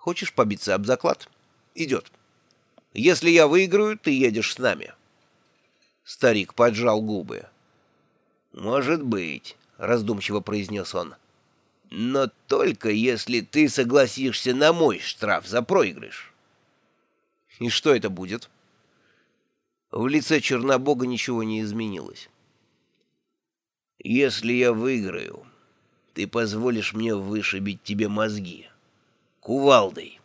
Хочешь побиться об заклад? Идет. Если я выиграю, ты едешь с нами. Старик поджал губы. «Может быть», — раздумчиво произнес он. «Но только если ты согласишься на мой штраф за проигрыш». «И что это будет?» В лице Чернобога ничего не изменилось. «Если я выиграю, ты позволишь мне вышибить тебе мозги. Кувалдой.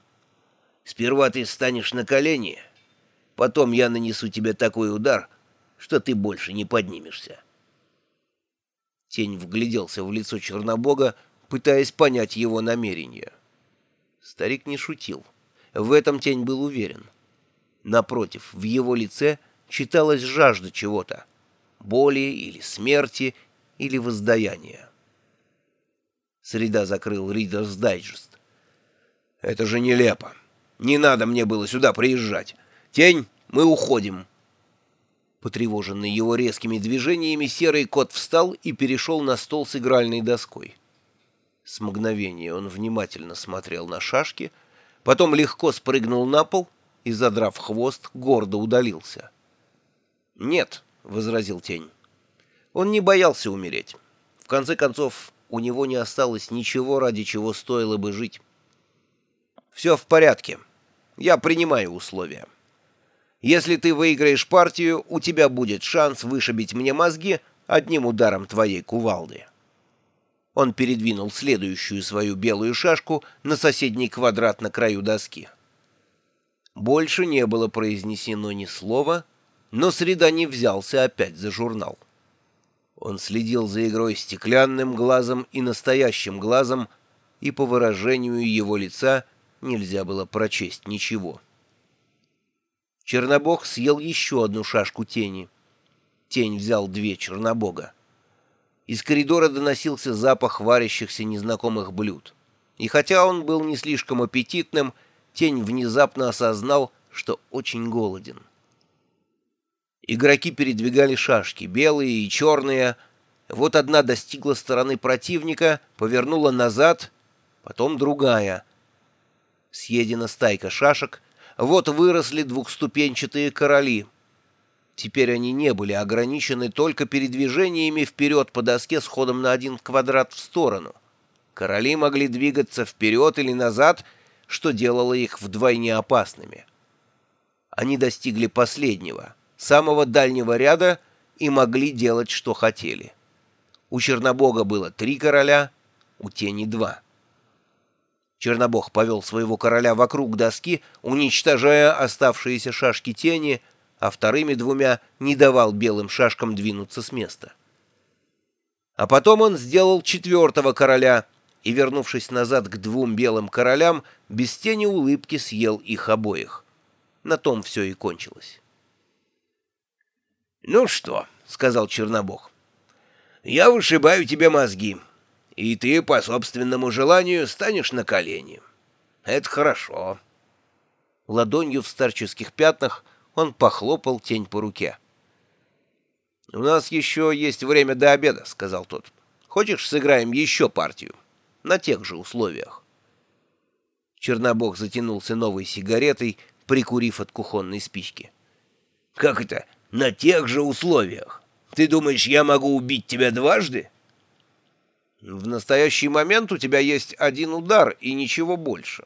Сперва ты станешь на колени, потом я нанесу тебе такой удар, что ты больше не поднимешься». Тень вгляделся в лицо Чернобога, пытаясь понять его намерения. Старик не шутил. В этом тень был уверен. Напротив, в его лице — читалась жажда чего-то, боли или смерти, или воздаяния. Среда закрыл Reader's Digest. «Это же нелепо. Не надо мне было сюда приезжать. Тень, мы уходим». Потревоженный его резкими движениями, серый кот встал и перешел на стол с игральной доской. С мгновения он внимательно смотрел на шашки, потом легко спрыгнул на пол и, задрав хвост, гордо удалился. «Нет», — возразил тень. Он не боялся умереть. В конце концов, у него не осталось ничего, ради чего стоило бы жить. «Все в порядке. Я принимаю условия. Если ты выиграешь партию, у тебя будет шанс вышибить мне мозги одним ударом твоей кувалды». Он передвинул следующую свою белую шашку на соседний квадрат на краю доски. Больше не было произнесено ни слова, — но Среда не взялся опять за журнал. Он следил за игрой стеклянным глазом и настоящим глазом, и по выражению его лица нельзя было прочесть ничего. Чернобог съел еще одну шашку тени. Тень взял две Чернобога. Из коридора доносился запах варящихся незнакомых блюд. И хотя он был не слишком аппетитным, тень внезапно осознал, что очень голоден. Игроки передвигали шашки, белые и черные. Вот одна достигла стороны противника, повернула назад, потом другая. Съедена стайка шашек. Вот выросли двухступенчатые короли. Теперь они не были ограничены только передвижениями вперед по доске с ходом на один квадрат в сторону. Короли могли двигаться вперед или назад, что делало их вдвойне опасными. Они достигли последнего — самого дальнего ряда и могли делать, что хотели. У Чернобога было три короля, у Тени два. Чернобог повел своего короля вокруг доски, уничтожая оставшиеся шашки Тени, а вторыми двумя не давал белым шашкам двинуться с места. А потом он сделал четвертого короля и, вернувшись назад к двум белым королям, без тени улыбки съел их обоих. На том все и кончилось. «Ну что?» — сказал Чернобог. «Я вышибаю тебе мозги, и ты по собственному желанию станешь на колени. Это хорошо». Ладонью в старческих пятнах он похлопал тень по руке. «У нас еще есть время до обеда», — сказал тот. «Хочешь, сыграем еще партию? На тех же условиях». Чернобог затянулся новой сигаретой, прикурив от кухонной спички. «Как это? на тех же условиях. Ты думаешь, я могу убить тебя дважды? В настоящий момент у тебя есть один удар и ничего больше.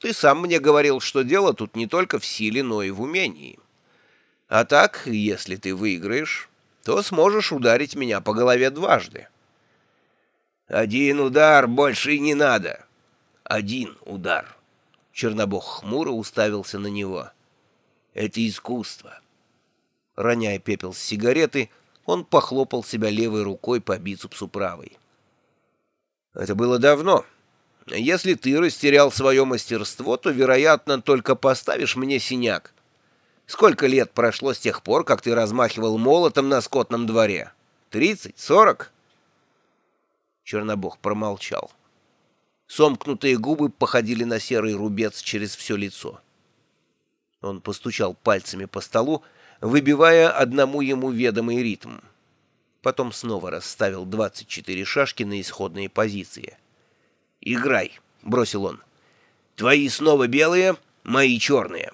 Ты сам мне говорил, что дело тут не только в силе, но и в умении. А так, если ты выиграешь, то сможешь ударить меня по голове дважды. Один удар больше и не надо. Один удар. Чернобог хмуро уставился на него. Это искусство. Роняя пепел с сигареты, он похлопал себя левой рукой по бицепсу правой. «Это было давно. Если ты растерял свое мастерство, то, вероятно, только поставишь мне синяк. Сколько лет прошло с тех пор, как ты размахивал молотом на скотном дворе? Тридцать? Сорок?» Чернобог промолчал. Сомкнутые губы походили на серый рубец через все лицо. Он постучал пальцами по столу, выбивая одному ему ведомый ритм. Потом снова расставил 24 шашки на исходные позиции. «Играй!» — бросил он. Твои снова белые, мои черные.